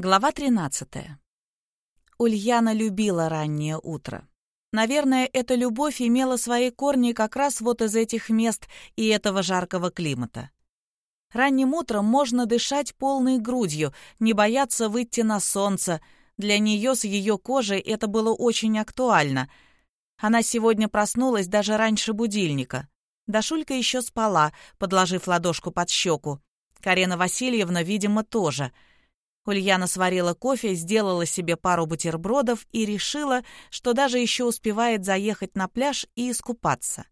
Глава 13. Ульяна любила раннее утро. Наверное, эта любовь имела свои корни как раз вот из этих мест и этого жаркого климата. Ранним утром можно дышать полной грудью, не бояться выйти на солнце. Для нее с ее кожей это было очень актуально. Она сегодня проснулась даже раньше будильника. Дашулька еще спала, подложив ладошку под щеку. Карена Васильевна, видимо, тоже — Ульяна сварила кофе, сделала себе пару бутербродов и решила, что даже еще успевает заехать на пляж и искупаться.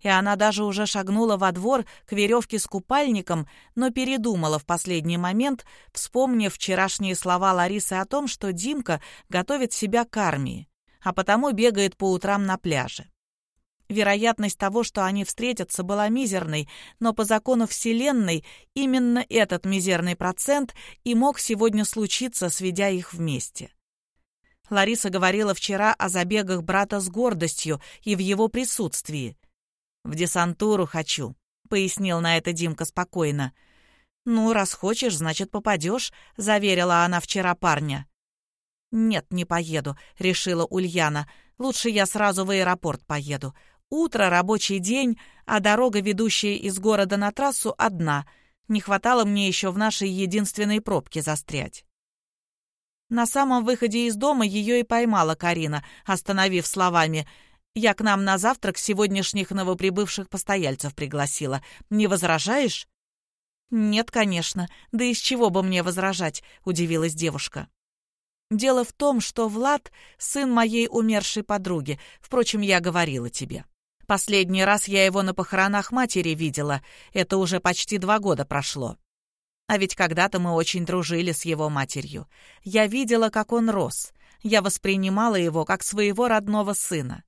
И она даже уже шагнула во двор к веревке с купальником, но передумала в последний момент, вспомнив вчерашние слова Ларисы о том, что Димка готовит себя к армии, а потому бегает по утрам на пляже. Вероятность того, что они встретятся, была мизерной, но по закону Вселенной именно этот мизерный процент и мог сегодня случиться, сведя их вместе. Лариса говорила вчера о забегах брата с гордостью и в его присутствии. «В десантуру хочу», — пояснил на это Димка спокойно. «Ну, раз хочешь, значит, попадешь», — заверила она вчера парня. «Нет, не поеду», — решила Ульяна. «Лучше я сразу в аэропорт поеду. Утро, рабочий день, а дорога, ведущая из города на трассу, одна. Не хватало мне еще в нашей единственной пробке застрять. На самом выходе из дома ее и поймала Карина, остановив словами «Я к нам на завтрак сегодняшних новоприбывших постояльцев пригласила. Не возражаешь?» «Нет, конечно. Да из чего бы мне возражать?» — удивилась девушка. «Дело в том, что Влад — сын моей умершей подруги. Впрочем, я говорила тебе. Последний раз я его на похоронах матери видела. Это уже почти два года прошло. А ведь когда-то мы очень дружили с его матерью. Я видела, как он рос. Я воспринимала его как своего родного сына.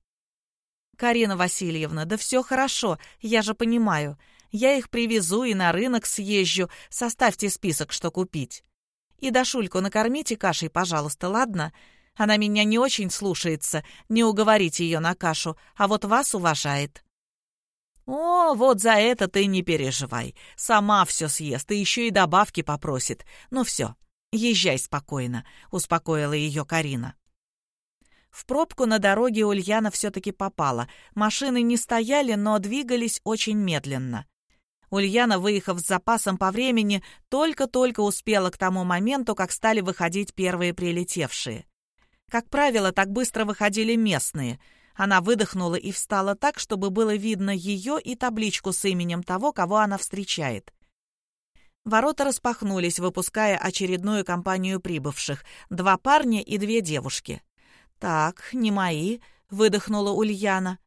«Карина Васильевна, да все хорошо, я же понимаю. Я их привезу и на рынок съезжу. Составьте список, что купить. И Дашульку накормите кашей, пожалуйста, ладно? Она меня не очень слушается, не уговорите ее на кашу, а вот вас уважает». «О, вот за это ты не переживай. Сама все съест и еще и добавки попросит. Ну все, езжай спокойно», — успокоила ее Карина. В пробку на дороге Ульяна все-таки попала. Машины не стояли, но двигались очень медленно. Ульяна, выехав с запасом по времени, только-только успела к тому моменту, как стали выходить первые прилетевшие. Как правило, так быстро выходили местные. Она выдохнула и встала так, чтобы было видно ее и табличку с именем того, кого она встречает. Ворота распахнулись, выпуская очередную компанию прибывших. Два парня и две девушки. «Так, не мои», — выдохнула Ульяна.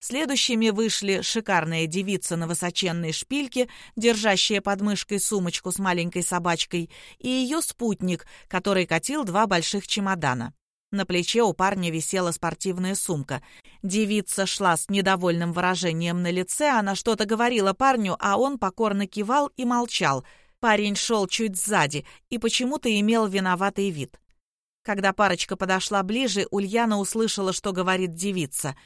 Следующими вышли шикарная девица на высоченной шпильке, держащая под мышкой сумочку с маленькой собачкой, и ее спутник, который катил два больших чемодана. На плече у парня висела спортивная сумка. Девица шла с недовольным выражением на лице, она что-то говорила парню, а он покорно кивал и молчал. Парень шел чуть сзади и почему-то имел виноватый вид. Когда парочка подошла ближе, Ульяна услышала, что говорит девица.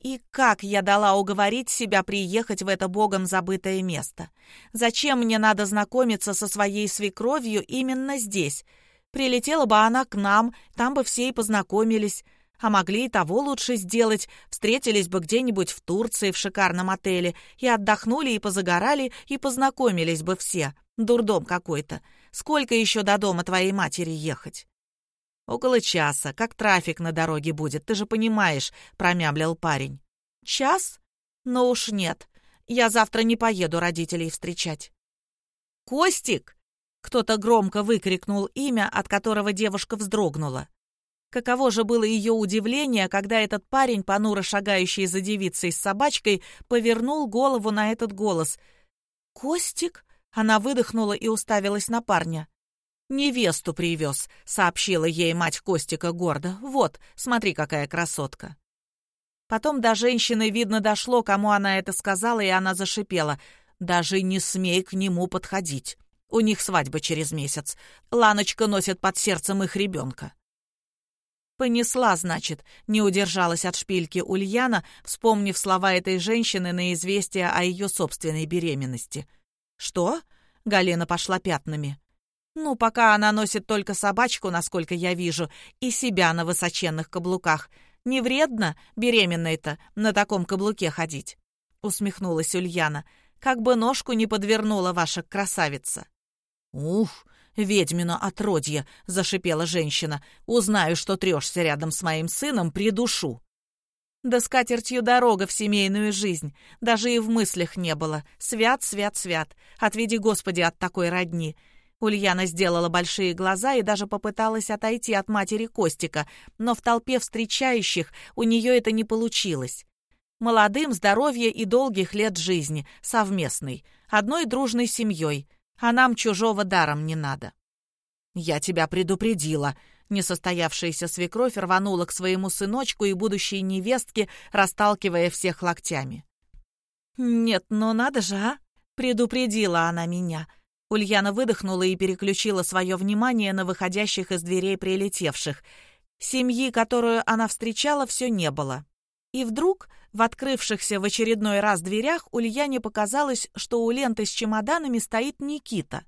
«И как я дала уговорить себя приехать в это богом забытое место? Зачем мне надо знакомиться со своей свекровью именно здесь?» Прилетела бы она к нам, там бы все и познакомились. А могли и того лучше сделать. Встретились бы где-нибудь в Турции в шикарном отеле. И отдохнули, и позагорали, и познакомились бы все. Дурдом какой-то. Сколько еще до дома твоей матери ехать? «Около часа. Как трафик на дороге будет, ты же понимаешь», — промямлил парень. «Час? Ну уж нет. Я завтра не поеду родителей встречать». «Костик!» Кто-то громко выкрикнул имя, от которого девушка вздрогнула. Каково же было ее удивление, когда этот парень, понуро шагающий за девицей с собачкой, повернул голову на этот голос. «Костик?» — она выдохнула и уставилась на парня. «Невесту привез», — сообщила ей мать Костика гордо. «Вот, смотри, какая красотка». Потом до женщины, видно, дошло, кому она это сказала, и она зашипела. «Даже не смей к нему подходить». У них свадьба через месяц. Ланочка носит под сердцем их ребенка. Понесла, значит, не удержалась от шпильки Ульяна, вспомнив слова этой женщины на известие о ее собственной беременности. «Что?» — Галина пошла пятнами. Ну, пока она носит только собачку, насколько я вижу, и себя на высоченных каблуках. Не вредно беременной-то на таком каблуке ходить?» — усмехнулась Ульяна. «Как бы ножку не подвернула ваша красавица». «Ух, ведьмино отродье!» — зашипела женщина. «Узнаю, что трешься рядом с моим сыном, придушу». Да с катертью дорога в семейную жизнь. Даже и в мыслях не было. Свят, свят, свят. Отведи, Господи, от такой родни. Ульяна сделала большие глаза и даже попыталась отойти от матери Костика, но в толпе встречающих у нее это не получилось. Молодым здоровье и долгих лет жизни, совместной, одной дружной семьей, а нам чужого даром не надо. «Я тебя предупредила», Несостоявшаяся свекровь рванула к своему сыночку и будущей невестке, расталкивая всех локтями. «Нет, ну надо же, а!» — предупредила она меня. Ульяна выдохнула и переключила свое внимание на выходящих из дверей прилетевших. Семьи, которую она встречала, все не было. И вдруг, в открывшихся в очередной раз дверях, Ульяне показалось, что у ленты с чемоданами стоит Никита.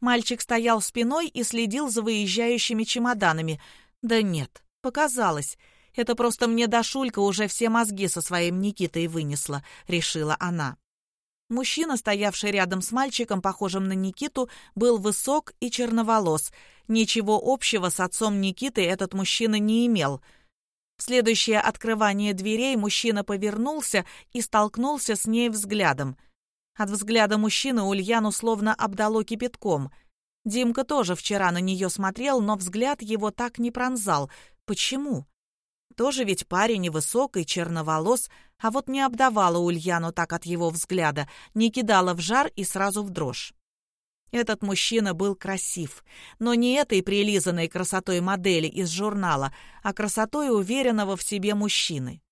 Мальчик стоял спиной и следил за выезжающими чемоданами. Да нет, показалось. Это просто мне Дашулька уже все мозги со своим Никитой вынесла, решила она. Мужчина, стоявший рядом с мальчиком, похожим на Никиту, был высок и черноволос. Ничего общего с отцом Никиты этот мужчина не имел. В следующее открывание дверей мужчина повернулся и столкнулся с ней взглядом. От взгляда мужчины Ульяну словно обдало кипятком. Димка тоже вчера на нее смотрел, но взгляд его так не пронзал. Почему? Тоже ведь парень невысокий, черноволос, а вот не обдавала Ульяну так от его взгляда, не кидала в жар и сразу в дрожь. Этот мужчина был красив, но не этой прилизанной красотой модели из журнала, а красотой уверенного в себе мужчины.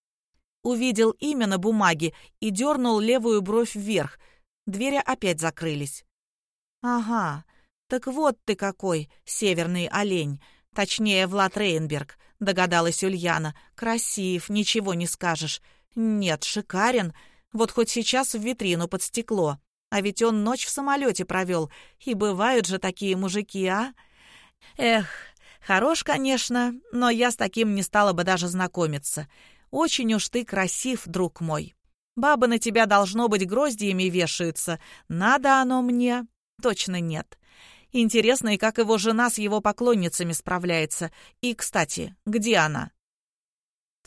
Увидел имя на бумаге и дернул левую бровь вверх. Двери опять закрылись. «Ага, так вот ты какой, северный олень, точнее, Влад Рейнберг», — догадалась Ульяна. «Красив, ничего не скажешь. Нет, шикарен. Вот хоть сейчас в витрину под стекло. А ведь он ночь в самолете провел. И бывают же такие мужики, а? Эх, хорош, конечно, но я с таким не стала бы даже знакомиться. Очень уж ты красив, друг мой. Бабы на тебя, должно быть, гроздьями вешаются. Надо оно мне? Точно нет. Интересно, и как его жена с его поклонницами справляется. И, кстати, где она?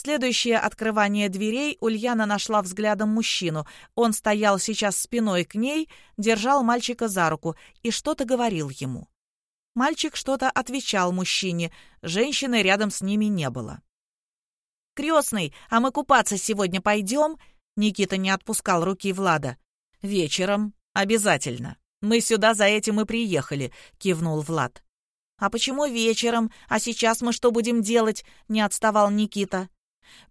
Следующее открывание дверей Ульяна нашла взглядом мужчину. Он стоял сейчас спиной к ней, держал мальчика за руку и что-то говорил ему. Мальчик что-то отвечал мужчине, женщины рядом с ними не было. «Крестный, а мы купаться сегодня пойдем?» Никита не отпускал руки Влада. «Вечером. Обязательно. Мы сюда за этим и приехали», — кивнул Влад. «А почему вечером? А сейчас мы что будем делать?» — не отставал Никита.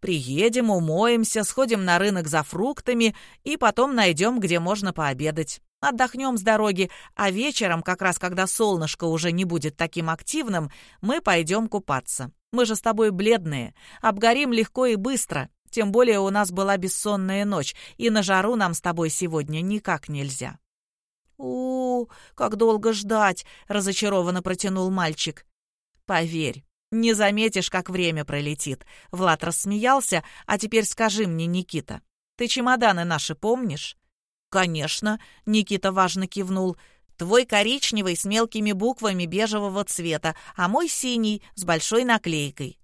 «Приедем, умоемся, сходим на рынок за фруктами и потом найдем, где можно пообедать. Отдохнем с дороги, а вечером, как раз когда солнышко уже не будет таким активным, мы пойдем купаться. Мы же с тобой бледные, обгорим легко и быстро. Тем более у нас была бессонная ночь, и на жару нам с тобой сегодня никак нельзя». «У, как долго ждать!» — разочарованно протянул мальчик. «Поверь, не заметишь, как время пролетит». Влад рассмеялся. «А теперь скажи мне, Никита, ты чемоданы наши помнишь?» «Конечно», — Никита важно кивнул. «Твой коричневый с мелкими буквами бежевого цвета, а мой синий с большой наклейкой».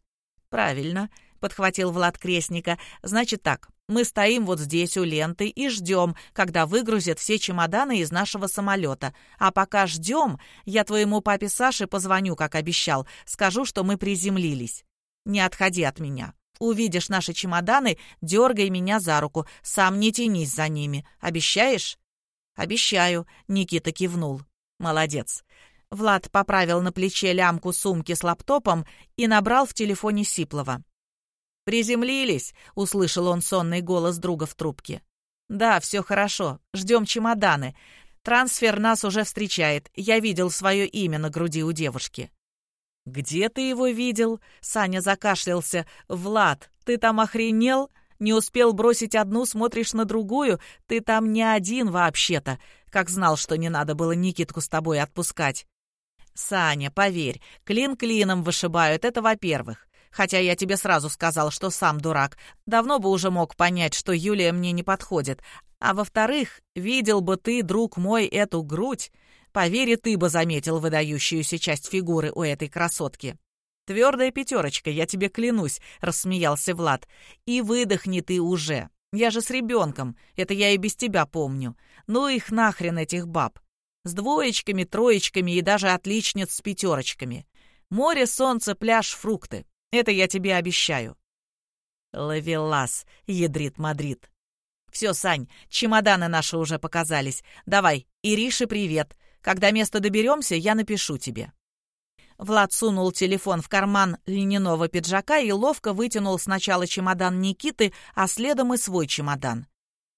«Правильно», — подхватил Влад Крестника. «Значит так, мы стоим вот здесь у ленты и ждем, когда выгрузят все чемоданы из нашего самолета. А пока ждем, я твоему папе Саше позвоню, как обещал, скажу, что мы приземлились. Не отходи от меня. Увидишь наши чемоданы, дергай меня за руку, сам не тянись за ними. Обещаешь?» «Обещаю», — Никита кивнул. «Молодец». Влад поправил на плече лямку сумки с лаптопом и набрал в телефоне Сиплова. «Приземлились», — услышал он сонный голос друга в трубке. «Да, все хорошо. Ждем чемоданы. Трансфер нас уже встречает. Я видел свое имя на груди у девушки». «Где ты его видел?» — Саня закашлялся. «Влад, ты там охренел? Не успел бросить одну, смотришь на другую? Ты там не один вообще-то. Как знал, что не надо было Никитку с тобой отпускать». «Саня, поверь, клин клином вышибают, это во-первых. Хотя я тебе сразу сказал, что сам дурак. Давно бы уже мог понять, что Юлия мне не подходит. А во-вторых, видел бы ты, друг мой, эту грудь. Поверь, ты бы заметил выдающуюся часть фигуры у этой красотки. «Твердая пятерочка, я тебе клянусь», — рассмеялся Влад. «И выдохни ты уже. Я же с ребенком, это я и без тебя помню. Ну их нахрен, этих баб. С двоечками, троечками и даже отличниц с пятерочками. Море, солнце, пляж, фрукты. Это я тебе обещаю». «Ловелас», — ядрит Мадрид. «Все, Сань, чемоданы наши уже показались. Давай, Ирише привет. Когда место доберемся, я напишу тебе». Влад сунул телефон в карман льняного пиджака и ловко вытянул сначала чемодан Никиты, а следом и свой чемодан.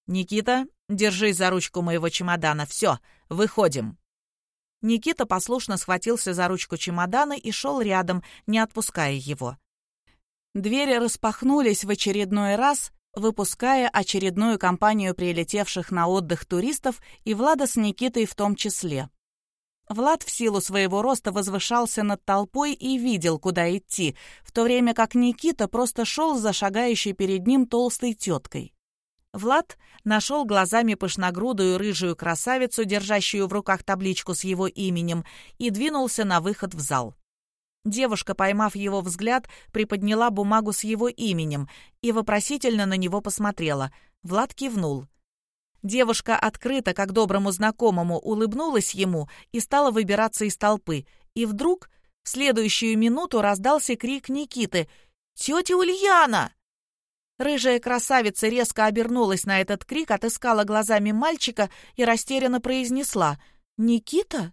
«Никита, держись за ручку моего чемодана. Все, выходим». Никита послушно схватился за ручку чемодана и шел рядом, не отпуская его. Двери распахнулись в очередной раз, выпуская очередную компанию прилетевших на отдых туристов и Влада с Никитой в том числе. Влад в силу своего роста возвышался над толпой и видел, куда идти, в то время как Никита просто шел за шагающей перед ним толстой теткой. Влад нашел глазами пышногрудую рыжую красавицу, держащую в руках табличку с его именем, и двинулся на выход в зал. Девушка, поймав его взгляд, приподняла бумагу с его именем и вопросительно на него посмотрела. Влад кивнул — Девушка открыто, как доброму знакомому, улыбнулась ему и стала выбираться из толпы. И вдруг в следующую минуту раздался крик Никиты «Тетя Ульяна!». Рыжая красавица резко обернулась на этот крик, отыскала глазами мальчика и растерянно произнесла «Никита?»